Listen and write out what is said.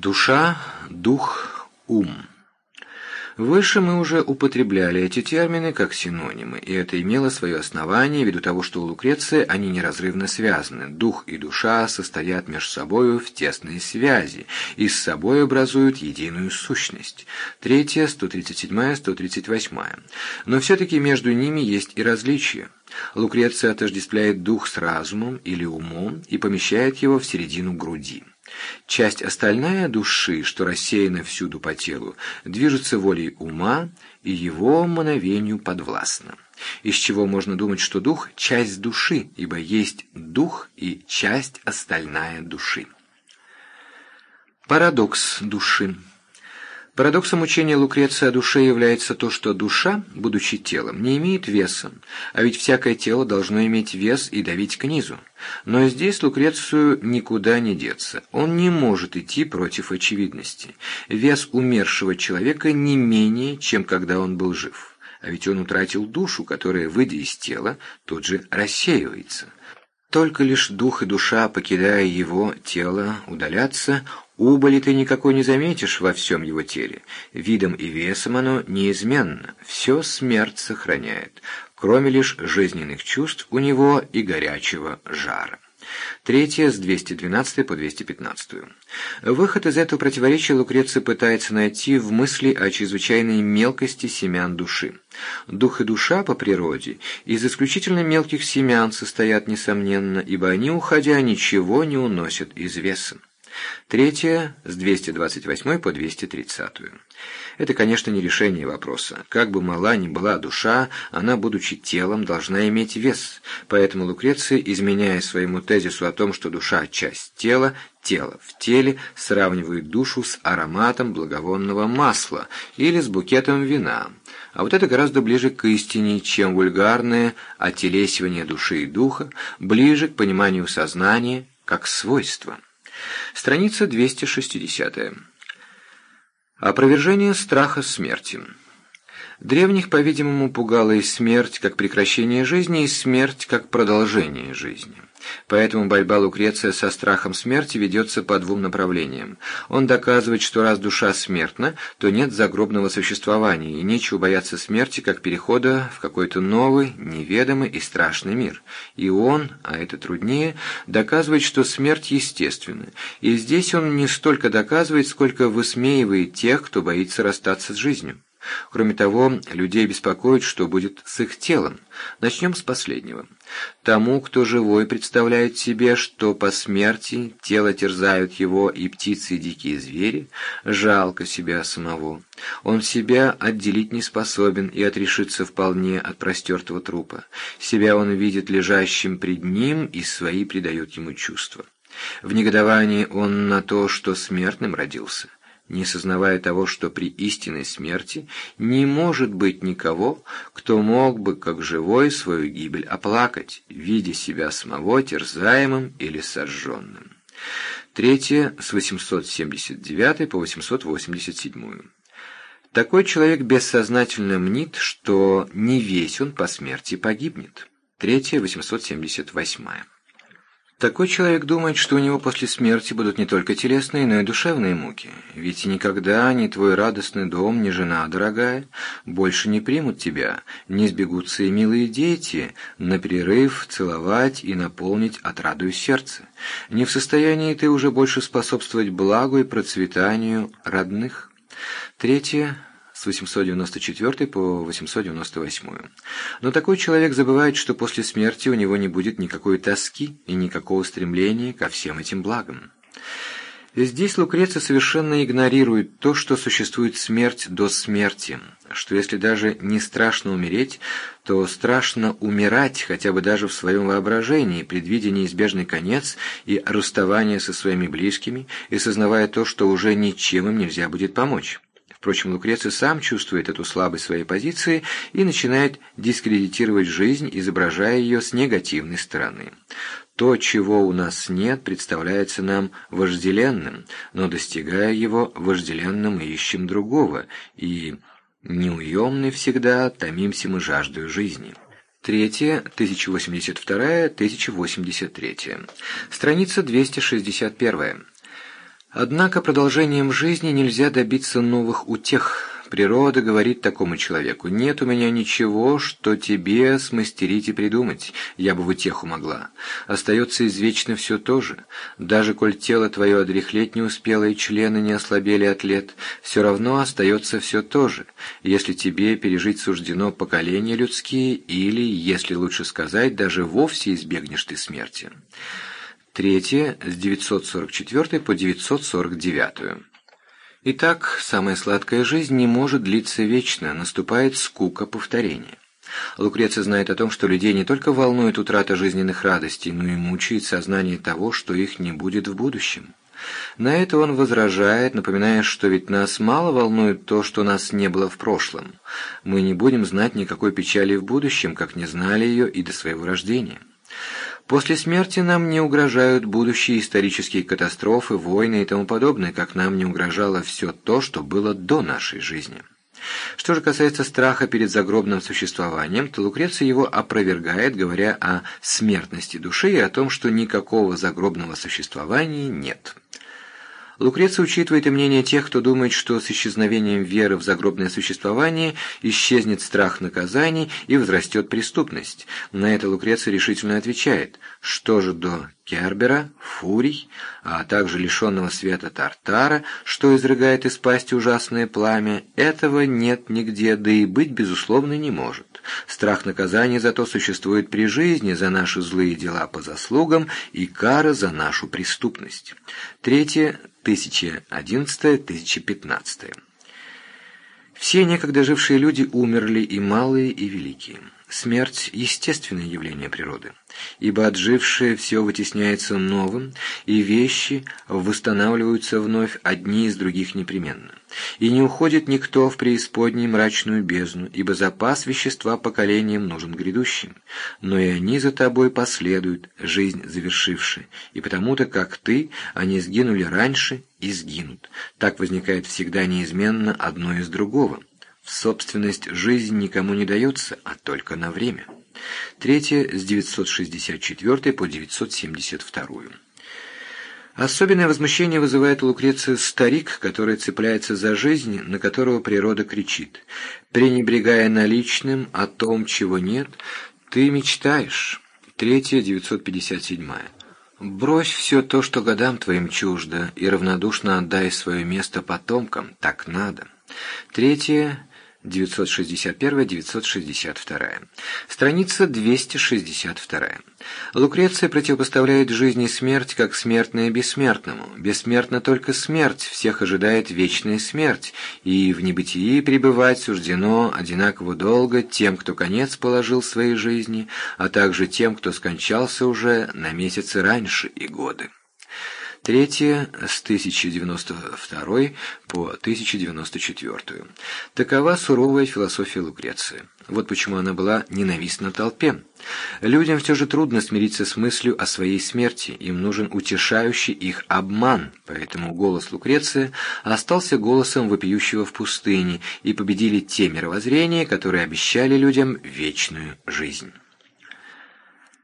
Душа, дух, ум. Выше мы уже употребляли эти термины как синонимы, и это имело свое основание ввиду того, что у Лукреции они неразрывно связаны. Дух и душа состоят между собою в тесной связи и с собой образуют единую сущность. Третья, 137, 138. Но все-таки между ними есть и различия. Лукреция отождествляет дух с разумом или умом и помещает его в середину груди. Часть остальная души, что рассеяна всюду по телу, движется волей ума и его мановению подвластна. Из чего можно думать, что дух – часть души, ибо есть дух и часть остальная души. Парадокс души. Парадоксом учения Лукреция о душе является то, что душа, будучи телом, не имеет веса, а ведь всякое тело должно иметь вес и давить к низу. Но здесь Лукрецию никуда не деться. Он не может идти против очевидности. Вес умершего человека не менее, чем когда он был жив. А ведь он утратил душу, которая, выйдя из тела, тут же рассеивается. Только лишь дух и душа, покидая его тело, удалятся, убыли ты никакой не заметишь во всем его теле. Видом и весом оно неизменно, все смерть сохраняет, кроме лишь жизненных чувств у него и горячего жара. Третье с 212 по 215. Выход из этого противоречия Лукреция пытается найти в мысли о чрезвычайной мелкости семян души. Дух и душа по природе из исключительно мелких семян состоят, несомненно, ибо они, уходя, ничего не уносят из веса. Третье с 228 по 230. Это, конечно, не решение вопроса. Как бы мала ни была душа, она, будучи телом, должна иметь вес. Поэтому Лукреция, изменяя своему тезису о том, что душа – часть тела, тело в теле, сравнивает душу с ароматом благовонного масла или с букетом вина. А вот это гораздо ближе к истине, чем вульгарное отелесивание души и духа, ближе к пониманию сознания как свойства. Страница 260. Опровержение страха смерти. Древних, по-видимому, пугала и смерть как прекращение жизни, и смерть как продолжение жизни. Поэтому борьба Лукреция со страхом смерти ведется по двум направлениям. Он доказывает, что раз душа смертна, то нет загробного существования, и нечего бояться смерти, как перехода в какой-то новый, неведомый и страшный мир. И он, а это труднее, доказывает, что смерть естественна. И здесь он не столько доказывает, сколько высмеивает тех, кто боится расстаться с жизнью. Кроме того, людей беспокоит, что будет с их телом. Начнем с последнего. Тому, кто живой, представляет себе, что по смерти тело терзают его и птицы, и дикие звери, жалко себя самого. Он себя отделить не способен и отрешиться вполне от простертого трупа. Себя он видит лежащим пред ним, и свои придает ему чувства. В негодовании он на то, что смертным родился не сознавая того, что при истинной смерти не может быть никого, кто мог бы, как живой, свою гибель оплакать, видя себя самого терзаемым или сожженным. Третье, с 879 по 887. Такой человек бессознательно мнит, что не весь он по смерти погибнет. Третье, 878. Такой человек думает, что у него после смерти будут не только телесные, но и душевные муки. Ведь никогда ни твой радостный дом, ни жена дорогая больше не примут тебя, не сбегутся и милые дети, на перерыв целовать и наполнить отрадою сердце. Не в состоянии ты уже больше способствовать благу и процветанию родных. Третье с 894 по 898. Но такой человек забывает, что после смерти у него не будет никакой тоски и никакого стремления ко всем этим благам. Здесь Лукреция совершенно игнорирует то, что существует смерть до смерти, что если даже не страшно умереть, то страшно умирать хотя бы даже в своем воображении, предвидя неизбежный конец и расставание со своими близкими, и сознавая то, что уже ничем им нельзя будет помочь. Впрочем, Лукреций сам чувствует эту слабость своей позиции и начинает дискредитировать жизнь, изображая ее с негативной стороны. То, чего у нас нет, представляется нам вожделенным, но достигая его вожделенным, ищем другого, и неуемны всегда томимся мы жаждою жизни. Третье, 1082, 1083. Страница 261. Однако продолжением жизни нельзя добиться новых утех. Природа говорит такому человеку, «Нет у меня ничего, что тебе смастерить и придумать, я бы в утеху могла. Остается извечно все то же. Даже коль тело твое одряхлеть не успело и члены не ослабели от лет, все равно остается все то же, если тебе пережить суждено поколения людские, или, если лучше сказать, даже вовсе избегнешь ты смерти». Третье, с 944 по 949. Итак, самая сладкая жизнь не может длиться вечно, наступает скука повторения. Лукреция знает о том, что людей не только волнует утрата жизненных радостей, но и мучает сознание того, что их не будет в будущем. На это он возражает, напоминая, что ведь нас мало волнует то, что нас не было в прошлом. Мы не будем знать никакой печали в будущем, как не знали ее и до своего рождения. После смерти нам не угрожают будущие исторические катастрофы, войны и тому подобное, как нам не угрожало все то, что было до нашей жизни. Что же касается страха перед загробным существованием, то Лукреция его опровергает, говоря о смертности души и о том, что никакого загробного существования нет. Лукреция учитывает и мнение тех, кто думает, что с исчезновением веры в загробное существование исчезнет страх наказаний и возрастет преступность. На это Лукреция решительно отвечает, что же до Кербера, Фурий, а также лишенного света Тартара, что изрыгает из пасти ужасное пламя, этого нет нигде, да и быть, безусловно, не может. Страх наказания зато существует при жизни за наши злые дела по заслугам и кара за нашу преступность. Третье, 1011-1015. Все некогда жившие люди умерли, и малые, и великие. Смерть – естественное явление природы, ибо отжившее все вытесняется новым, и вещи восстанавливаются вновь одни из других непременно. И не уходит никто в преисподней мрачную бездну, ибо запас вещества поколениям нужен грядущим, но и они за тобой последуют, жизнь завершивши, и потому-то, как ты, они сгинули раньше и сгинут. Так возникает всегда неизменно одно из другого – Собственность жизнь никому не дается, а только на время. Третье с 964 по 972. Особенное возмущение вызывает у старик, который цепляется за жизнь, на которого природа кричит. Пренебрегая наличным о том, чего нет, ты мечтаешь. Третье, 957. Брось все то, что годам твоим чуждо, и равнодушно отдай свое место потомкам, так надо. Третье, 961-962. Страница 262. Лукреция противопоставляет жизнь и смерть как смертное бессмертному. Бессмертна только смерть, всех ожидает вечная смерть, и в небытии пребывать суждено одинаково долго тем, кто конец положил своей жизни, а также тем, кто скончался уже на месяцы раньше и годы. Третье с 1092 по 1094. Такова суровая философия Лукреции. Вот почему она была ненавистна толпе. Людям все же трудно смириться с мыслью о своей смерти, им нужен утешающий их обман, поэтому голос Лукреции остался голосом вопиющего в пустыне, и победили те мировоззрения, которые обещали людям вечную жизнь.